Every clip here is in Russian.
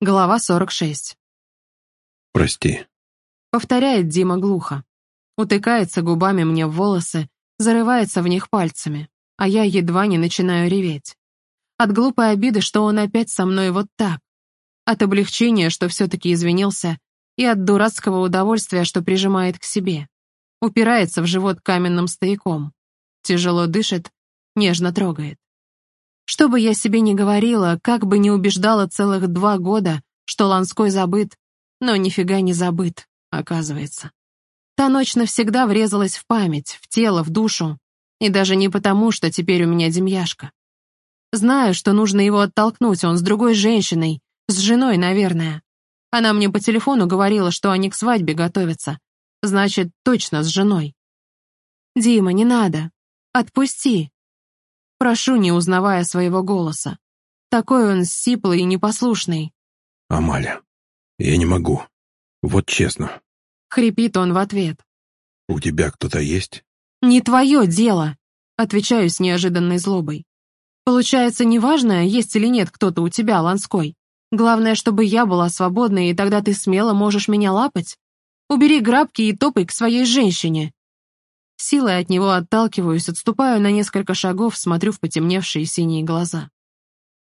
Глава 46. «Прости», — повторяет Дима глухо. Утыкается губами мне в волосы, зарывается в них пальцами, а я едва не начинаю реветь. От глупой обиды, что он опять со мной вот так. От облегчения, что все-таки извинился, и от дурацкого удовольствия, что прижимает к себе. Упирается в живот каменным стояком. Тяжело дышит, нежно трогает. Что бы я себе ни говорила, как бы ни убеждала целых два года, что Ланской забыт, но нифига не забыт, оказывается. Та ночь навсегда врезалась в память, в тело, в душу. И даже не потому, что теперь у меня демьяшка. Знаю, что нужно его оттолкнуть, он с другой женщиной, с женой, наверное. Она мне по телефону говорила, что они к свадьбе готовятся. Значит, точно с женой. «Дима, не надо. Отпусти», Прошу, не узнавая своего голоса. Такой он сиплый и непослушный. «Амаля, я не могу. Вот честно». Хрипит он в ответ. «У тебя кто-то есть?» «Не твое дело», — отвечаю с неожиданной злобой. «Получается, неважно, есть или нет кто-то у тебя, Ланской. Главное, чтобы я была свободной, и тогда ты смело можешь меня лапать. Убери грабки и топай к своей женщине. Силой от него отталкиваюсь, отступаю на несколько шагов, смотрю в потемневшие синие глаза.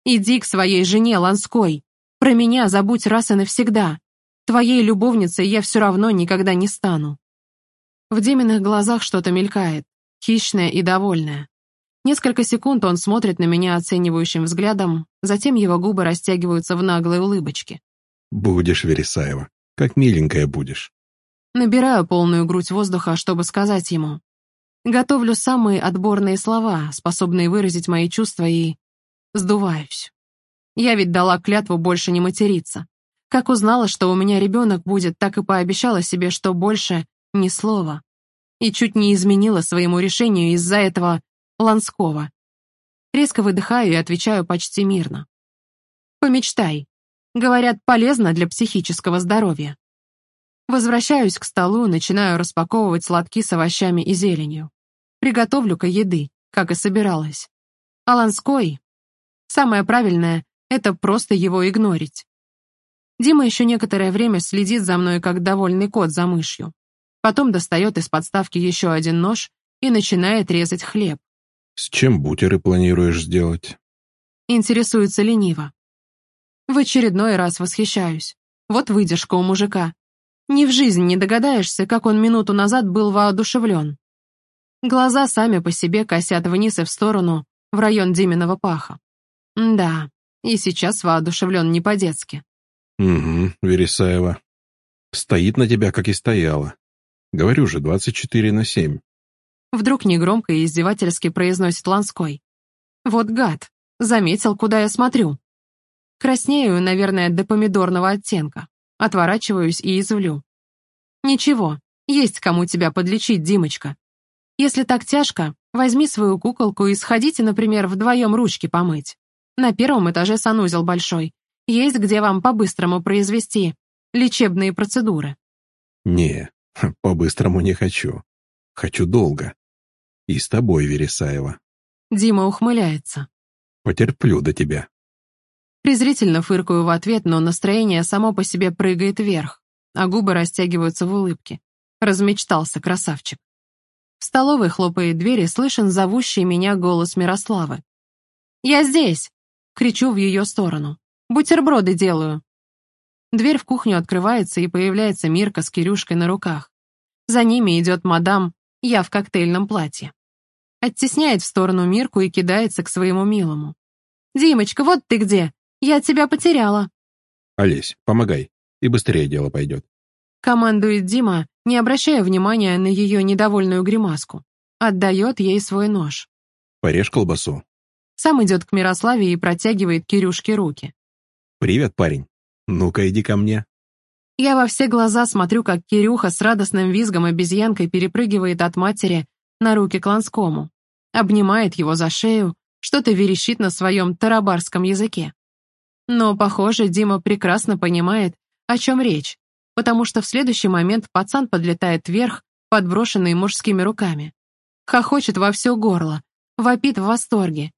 «Иди к своей жене, Ланской! Про меня забудь раз и навсегда! Твоей любовницей я все равно никогда не стану!» В Деминых глазах что-то мелькает, хищное и довольное. Несколько секунд он смотрит на меня оценивающим взглядом, затем его губы растягиваются в наглой улыбочке. «Будешь, Вересаева, как миленькая будешь». Набираю полную грудь воздуха, чтобы сказать ему. Готовлю самые отборные слова, способные выразить мои чувства, и... Сдуваюсь. Я ведь дала клятву больше не материться. Как узнала, что у меня ребенок будет, так и пообещала себе, что больше ни слова. И чуть не изменила своему решению из-за этого Ланского. Резко выдыхаю и отвечаю почти мирно. Помечтай. Говорят, полезно для психического здоровья. Возвращаюсь к столу, начинаю распаковывать сладки с овощами и зеленью. Приготовлю-ка еды, как и собиралась. Аланской. Самое правильное — это просто его игнорить. Дима еще некоторое время следит за мной, как довольный кот за мышью. Потом достает из подставки еще один нож и начинает резать хлеб. «С чем бутеры планируешь сделать?» Интересуется лениво. В очередной раз восхищаюсь. Вот выдержка у мужика. Ни в жизнь не догадаешься, как он минуту назад был воодушевлен. Глаза сами по себе косят вниз и в сторону, в район Диминого паха. Да, и сейчас воодушевлен не по-детски. «Угу, Вересаева. Стоит на тебя, как и стояла. Говорю же, 24 на 7». Вдруг негромко и издевательски произносит Ланской. «Вот гад, заметил, куда я смотрю. Краснею, наверное, до помидорного оттенка. Отворачиваюсь и извлю. «Ничего, есть кому тебя подлечить, Димочка. Если так тяжко, возьми свою куколку и сходите, например, вдвоем ручки помыть. На первом этаже санузел большой. Есть где вам по-быстрому произвести лечебные процедуры». «Не, по-быстрому не хочу. Хочу долго. И с тобой, Вересаева». Дима ухмыляется. «Потерплю до тебя». Презрительно фыркаю в ответ, но настроение само по себе прыгает вверх, а губы растягиваются в улыбке. Размечтался красавчик. В столовой хлопает дверь и слышен зовущий меня голос Мирославы. «Я здесь!» — кричу в ее сторону. «Бутерброды делаю!» Дверь в кухню открывается, и появляется Мирка с Кирюшкой на руках. За ними идет мадам, я в коктейльном платье. Оттесняет в сторону Мирку и кидается к своему милому. «Димочка, вот ты где! Я тебя потеряла. Олесь, помогай, и быстрее дело пойдет. Командует Дима, не обращая внимания на ее недовольную гримаску. Отдает ей свой нож. Порежь колбасу. Сам идет к Мирославе и протягивает Кирюшке руки. «Привет, парень. Ну-ка, иди ко мне». Я во все глаза смотрю, как Кирюха с радостным визгом обезьянкой перепрыгивает от матери на руки к Ланскому, обнимает его за шею, что-то верещит на своем тарабарском языке. Но, похоже, Дима прекрасно понимает, о чем речь, потому что в следующий момент пацан подлетает вверх, подброшенный мужскими руками. Хохочет во все горло, вопит в восторге.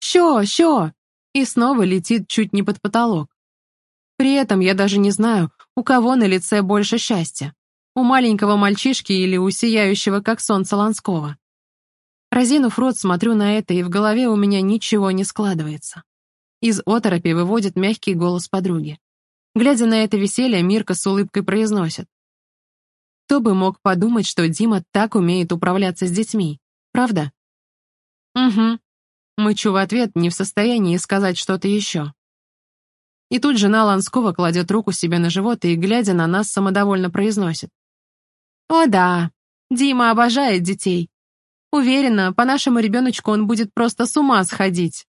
«Щё, щё!» и снова летит чуть не под потолок. При этом я даже не знаю, у кого на лице больше счастья. У маленького мальчишки или у сияющего, как солнце Ланского. Разинув рот, смотрю на это, и в голове у меня ничего не складывается. Из оторопи выводит мягкий голос подруги. Глядя на это веселье, Мирка с улыбкой произносит. Кто бы мог подумать, что Дима так умеет управляться с детьми, правда? Угу. Мычу в ответ, не в состоянии сказать что-то еще. И тут жена Ланского кладет руку себе на живот и, глядя на нас, самодовольно произносит. «О да, Дима обожает детей. Уверена, по нашему ребеночку он будет просто с ума сходить».